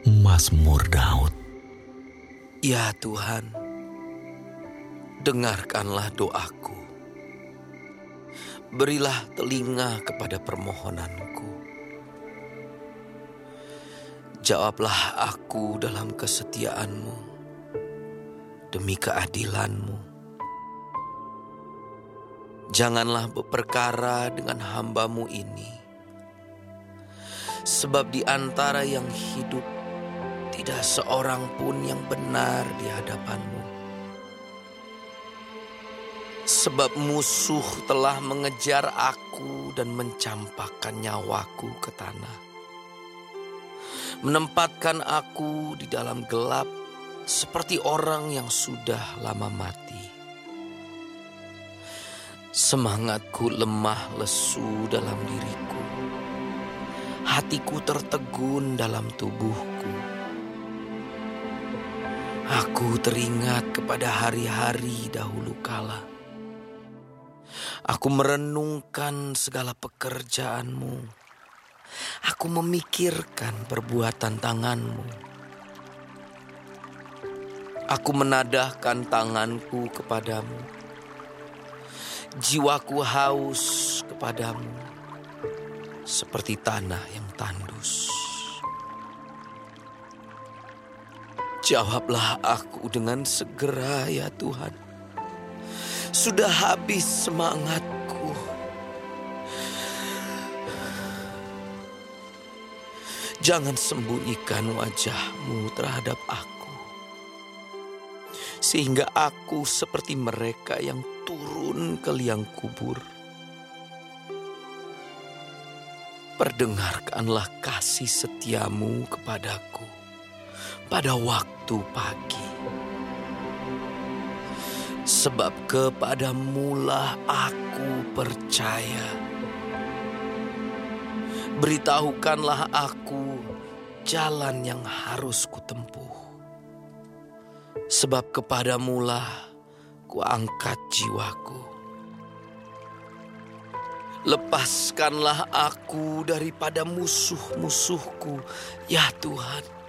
Mazmur Daud Ya Tuhan, dengarkanlah doaku. Berilah telinga kepada permohonanku. Jawablah aku dalam kesetiaanmu demi keadilanmu. Janganlah berperkara dengan hambamu ini. Sebab di antara yang hidup tidak seorang pun yang benar di hadapanmu. Sebab musuh telah mengejar aku dan mencampakkan nyawaku ke tanah. Menempatkan aku di dalam gelap seperti orang yang sudah lama mati. Semangatku lemah lesu dalam diriku. Hatiku tertegun dalam tubuhku Aku teringat kepada hari-hari dahulu kala. Aku merenungkan segala pekerjaanmu. Aku memikirkan perbuatan tanganmu. Aku menadahkan tanganku kepadamu. Jiwaku haus kepadamu seperti tanah yang tandus. Jawablah aku dengan segera ya Tuhan. Sudah habis semangatku. Jangan sembunyikan wajahmu terhadap aku. Sehingga aku seperti mereka yang turun ke liang kubur. Perdengarkanlah kasih setiamu kepadaku pada waktu pagi. Sebab kepadamulah aku percaya. Beritahukanlah aku jalan yang harus kutempuh. Sebab kepadamulah kuangkat jiwaku. Lepaskanlah aku daripada musuh-musuhku, ya Tuhan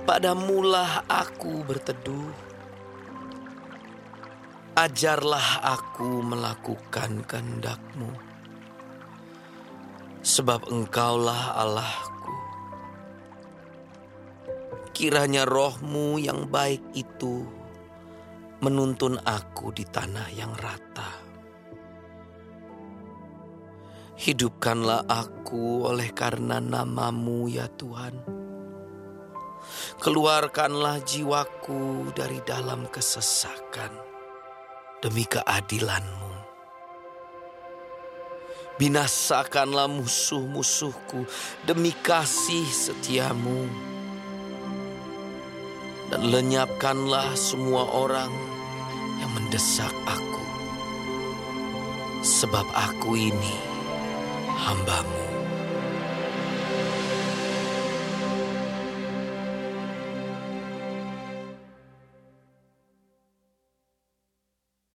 Padamulah aku berteduh. Ajarlah aku melakukan kehendakmu. Sebab engkaulah Allahku. Kiranya rohmu yang baik itu menuntun aku di tanah yang rata. Hidupkanlah aku oleh karena namamu ya Tuhan Keluarkanlah jiwaku dari dalam kesesakan demi keadilanmu. Binasakanlah musuh-musuhku demi kasih setiamu. Dan lenyapkanlah semua orang yang mendesak aku. Sebab aku ini hambamu.